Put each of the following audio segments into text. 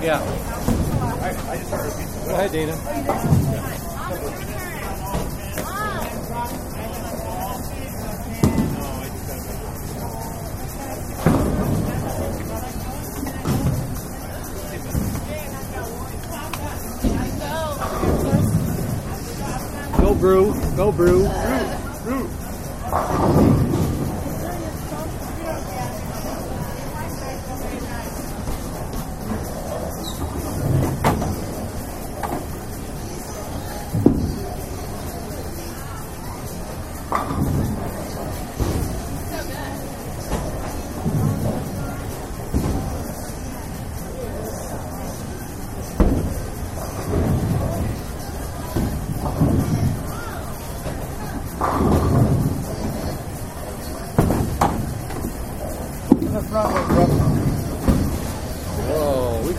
Yeah. Go ahead, Dana. Go brew. Go brew.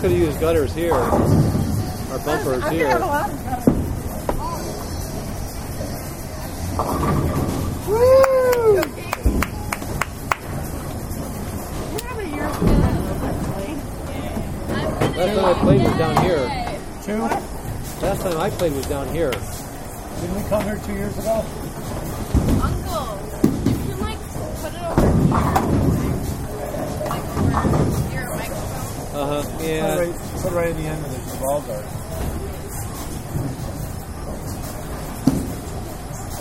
Could have used gutters here. Our bumpers I here. have a lot of. Woo! How many years ago was Last time I played was down here. Two? Last time I played was down here. Didn't we come here two years ago? Uh huh. Put it Yeah. right, put it right at the end of the balls are.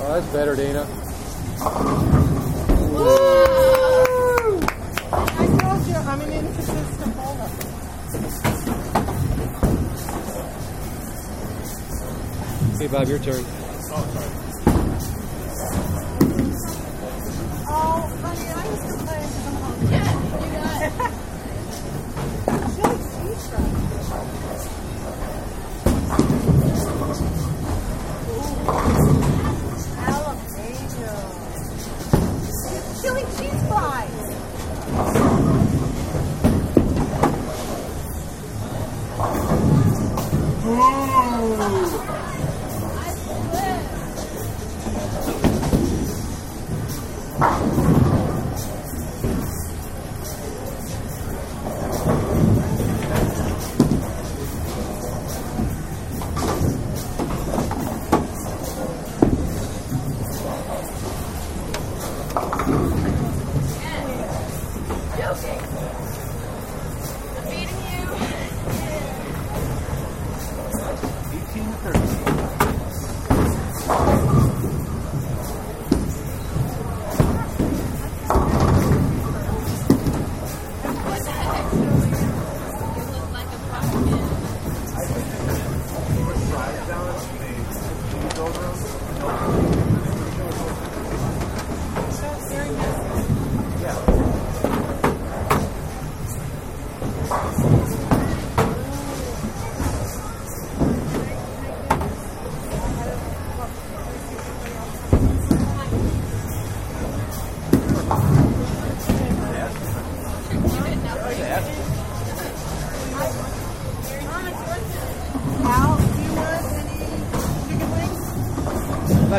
Oh, that's better, Dana. I told you I'm an inconsistent bowler. Okay, Bob, your turn. Oh, honey, I used to play because I'm hungry. Chili cheese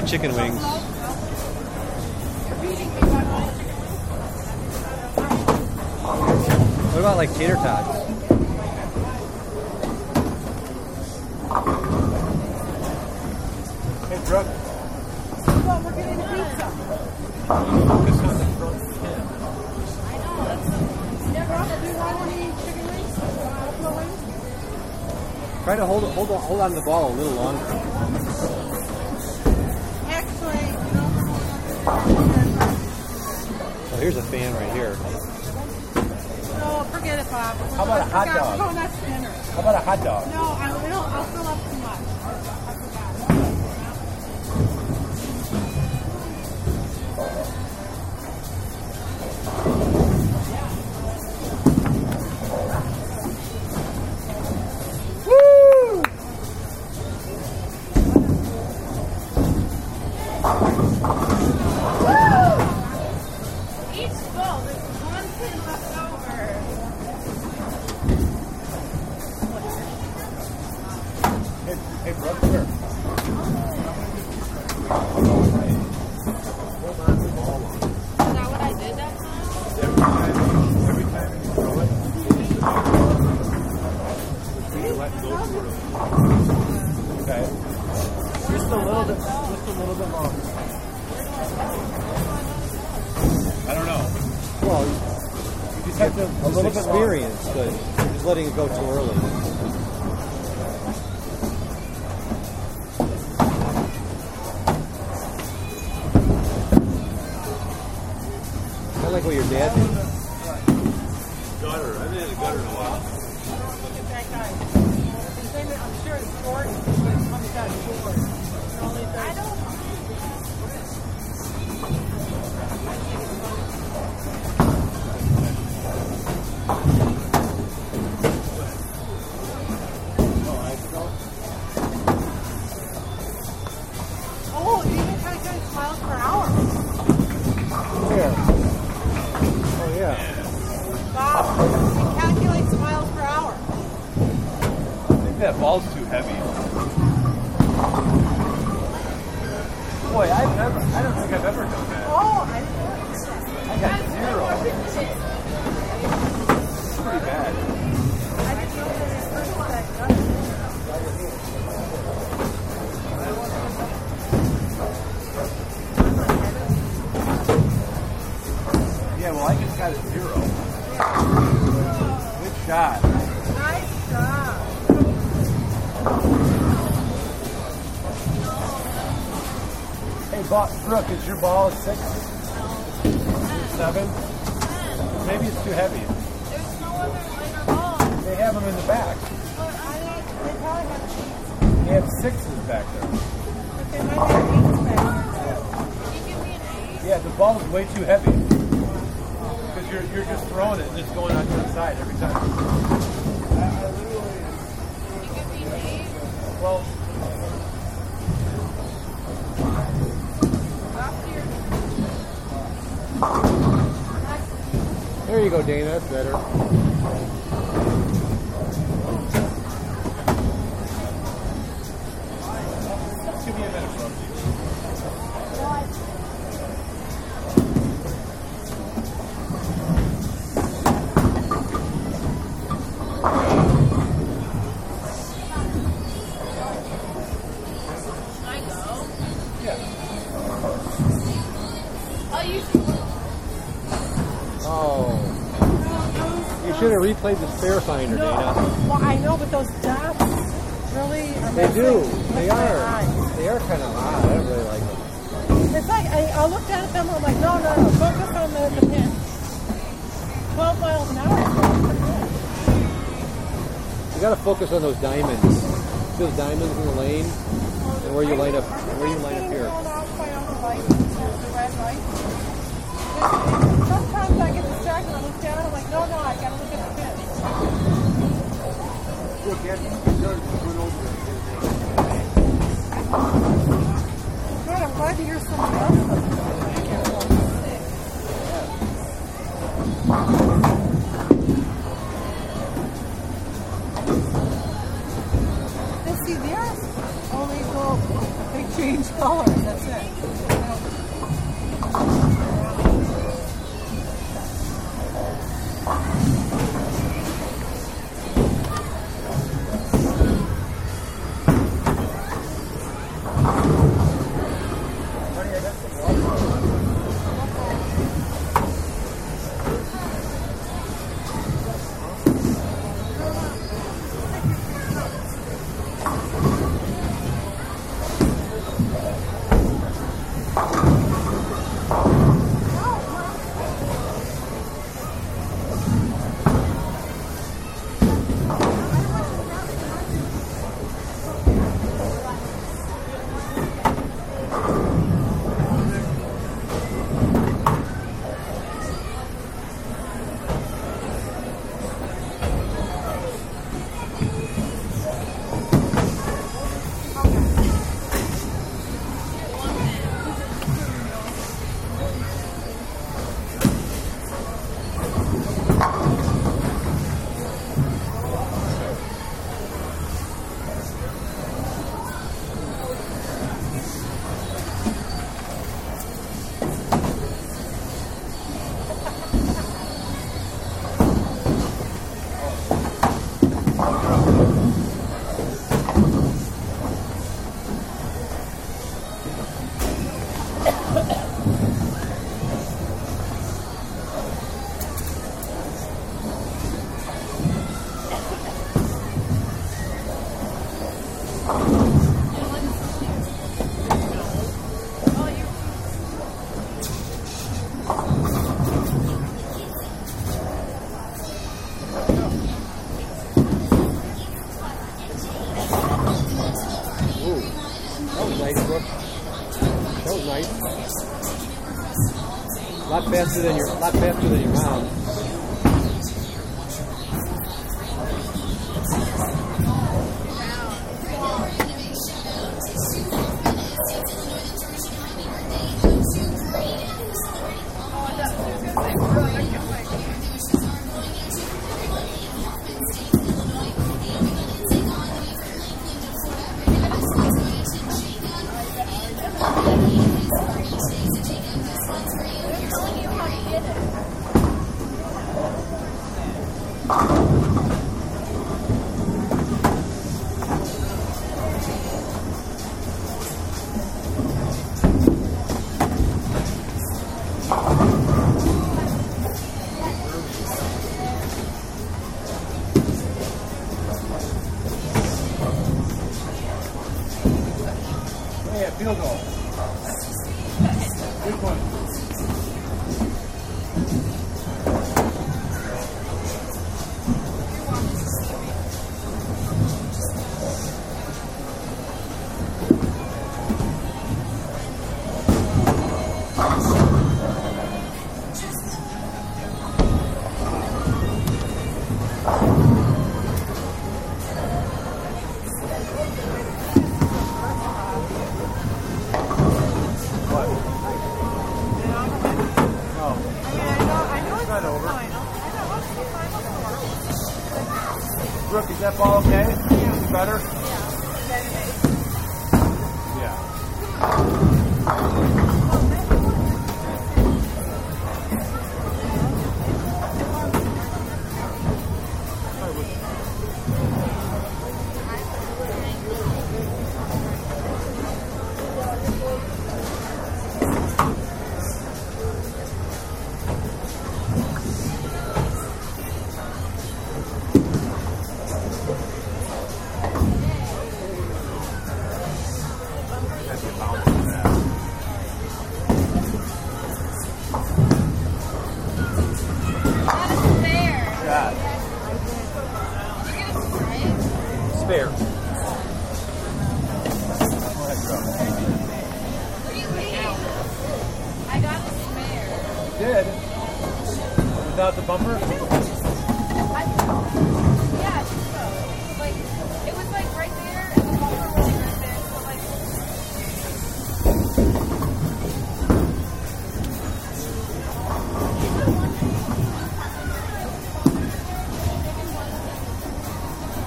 chicken wings. What about like tater tots? Hey, Brooke. Well, we're getting pizza. Focus on the front. Do you want any chicken wings? Try to hold hold on, hold on to the ball a little longer. Here's a fan right here. no, forget it, Bob. How about a hot dog? That's dinner. How about a hot dog? No, I will. I'll fill up too much. Okay. Just a little bit, just a little bit longer. I don't know. Well, you just have to a little experience, but just letting it go too early. I like what your dad did. That ball's too heavy. Boy, I've never, I don't think I've ever done that. Oh, I. I got zero. It's pretty bad. I didn't know that it was that good. Yeah, well, I just got a zero. Good shot. Bo- Brooke, is your ball a six? Seven? Maybe it's too heavy. There's no other lighter ball. They have them in the back. But I don't, they probably have eights, They have sixes back there. but they might have eights back there. Can you give me an eight? Yeah, the ball's way too heavy. Because you're, you're just throwing it and it's going on to the side every time. Can you give me an eight? Well, Drop to your There you go, Dana. That's better. Should have replayed the spare finder, No, Dana. well, I know, but those dots really are They do. They are. They are kind of odd. I don't really like them. It's like, I, I looked at them, and I'm like, no, no, no, focus on the, the pin. 12 miles an hour. is pretty good. You got to focus on those diamonds. See those diamonds in the lane, and where you line up, where you line up here. Get distracted, I look down, I'm like, no, no, I gotta look at the pin. The good I'm glad to hear someone else. Faster than your, a lot faster than your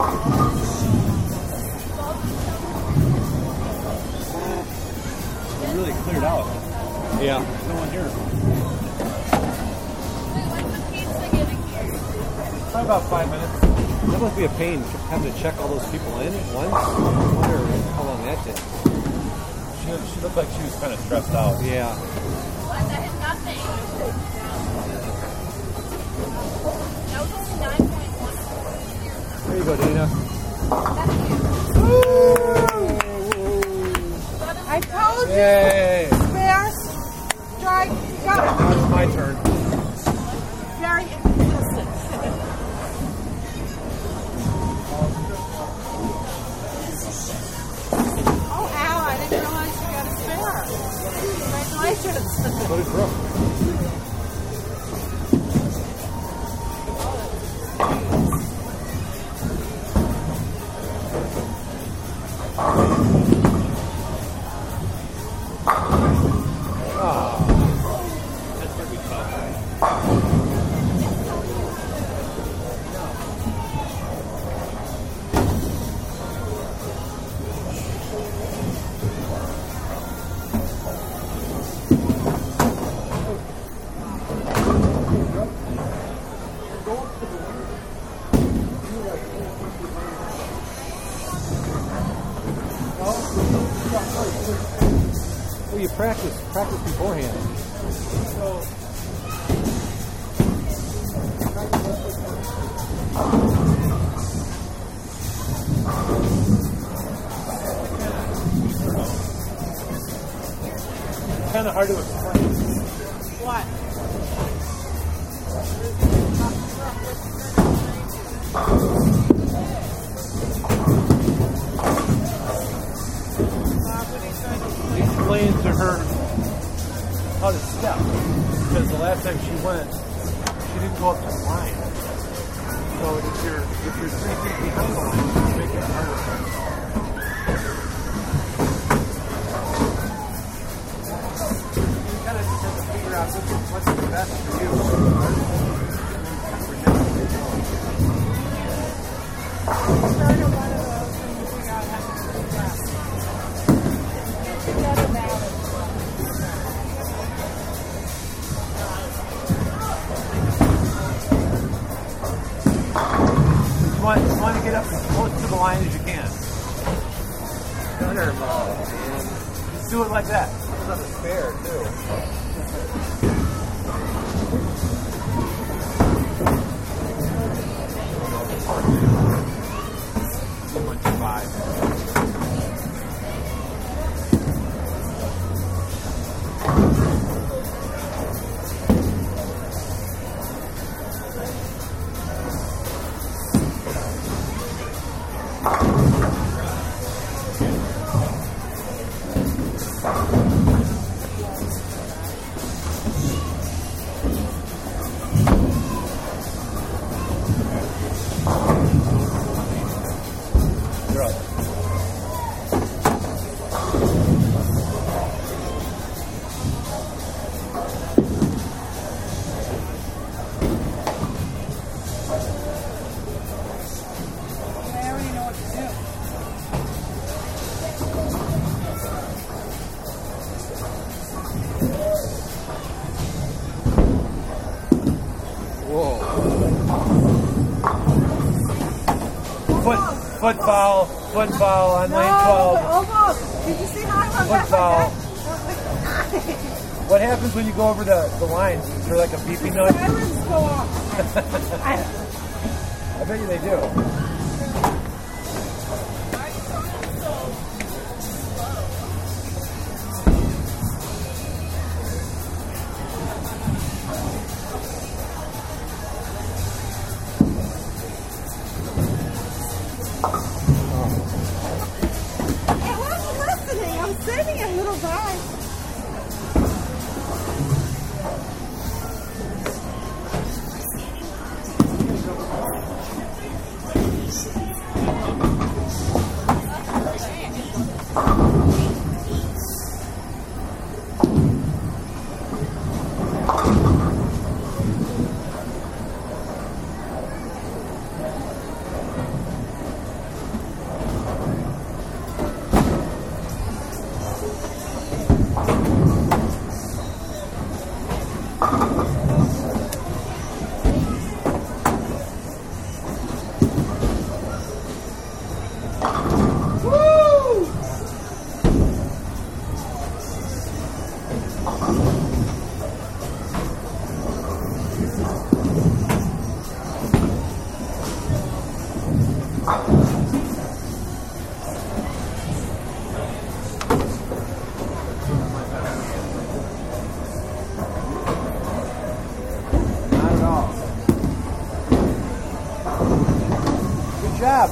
It really cleared out. Yeah. There's no one here. wait, when's the pizza getting here? Probably about five minutes. That must be a pain having to check all those people in at once. I wonder how long that did. She, she looked like she was kind of stressed out. Yeah. What? That hit nothing. There you go, Dana. I told you, Yay! spare, strike, go. Now it's my turn. Very inconsistent. Oh, Al, I didn't realize you got a spare. Congratulations. So did Brooke. Kind of hard to do it like that. It's on the spare too. Foot, foul, foot foul on No, lane 12. almost. Did you see how I went Foot foul. What happens when you go over the, the line? Is there like a beeping noise? Sirens go off. I- I bet you they do.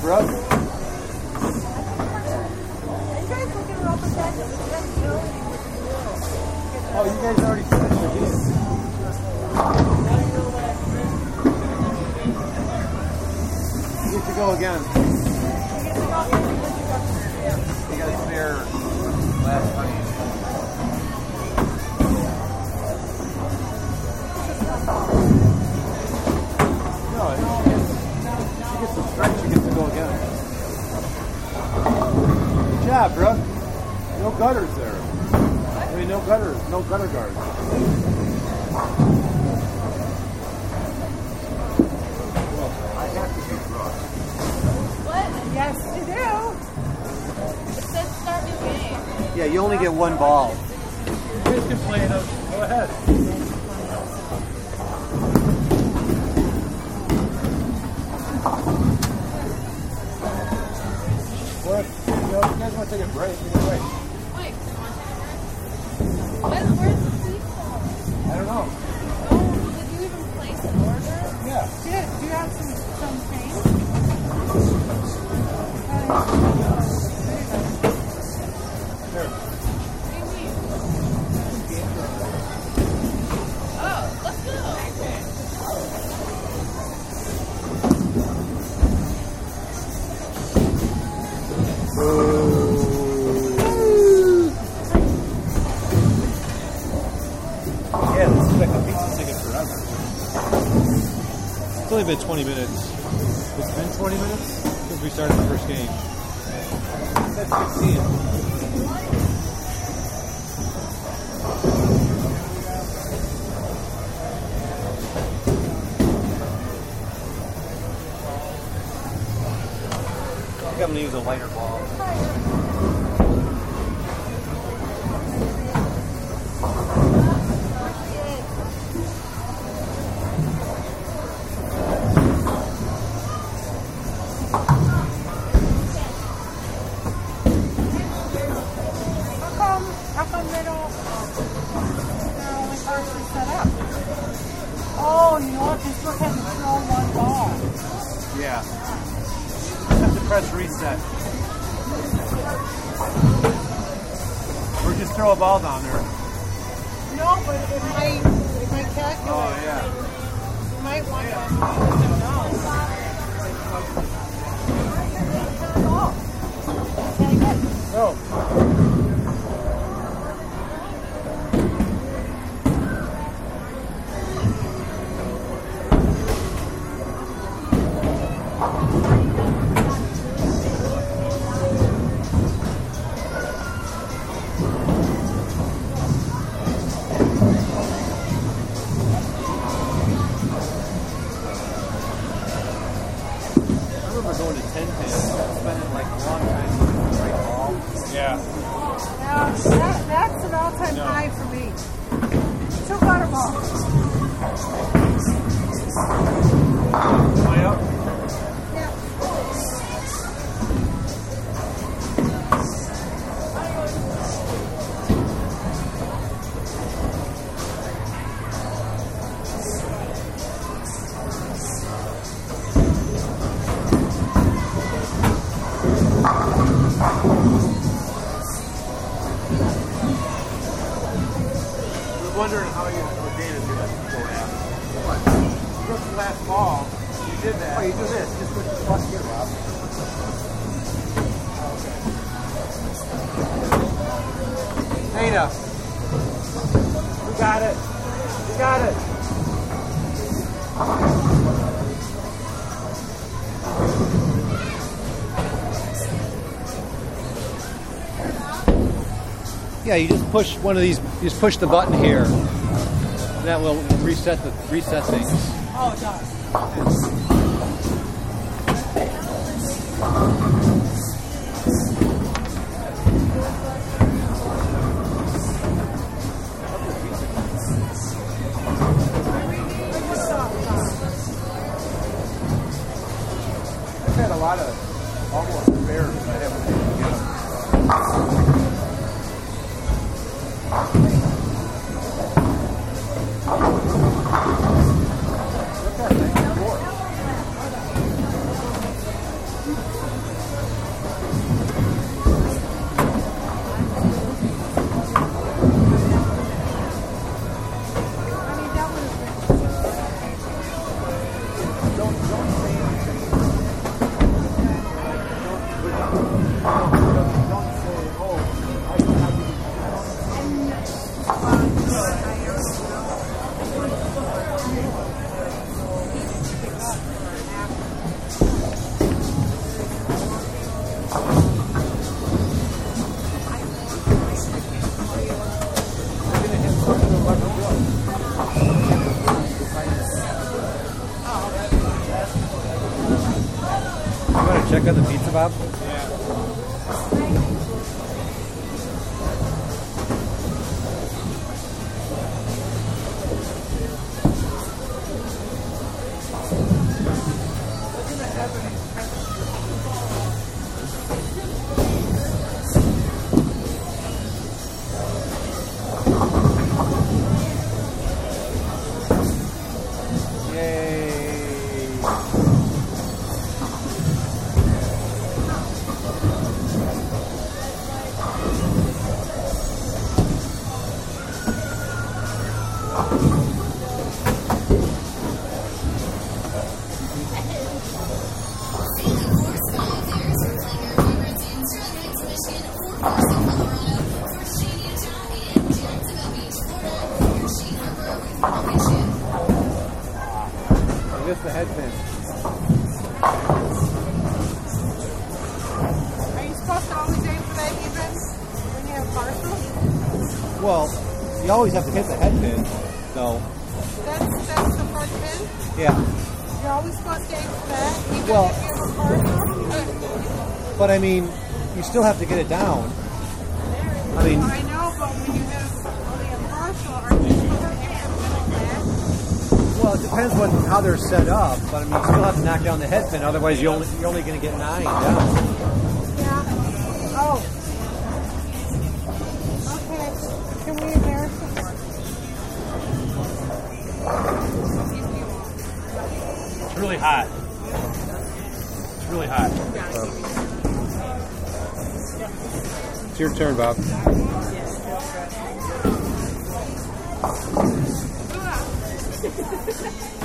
That's really Oh, you guys already finished your game. You get to go again. Gutters there. I mean, no gutters, no gutter guards. I have to be rough. What? Yes, you do. It said start new game. Yeah, you only get one ball. You guys can play it. Go ahead. What? You, know, if you guys want to take a break, take a break. Have some, been 20 minutes. It's been 20 minutes since we started the first game. That's 16. I'm going to use a lighter No. push one of these. Just push the button here. That will reset the reset things. Oh, it does. had a lot of have to hit the head pin, so. That's that's the front pin. Yeah. You're always supposed to aim for that, even Well- if you have a. But I mean, you still have to get it down. I mean, I know, but when you have only a partial, are you supposed to aim for back? well, it depends what how they're set up. But I mean, you still have to knock down the head pin. Otherwise, you only you're only going to get nine down. Really hot. It's really hot. It's your turn, Bob.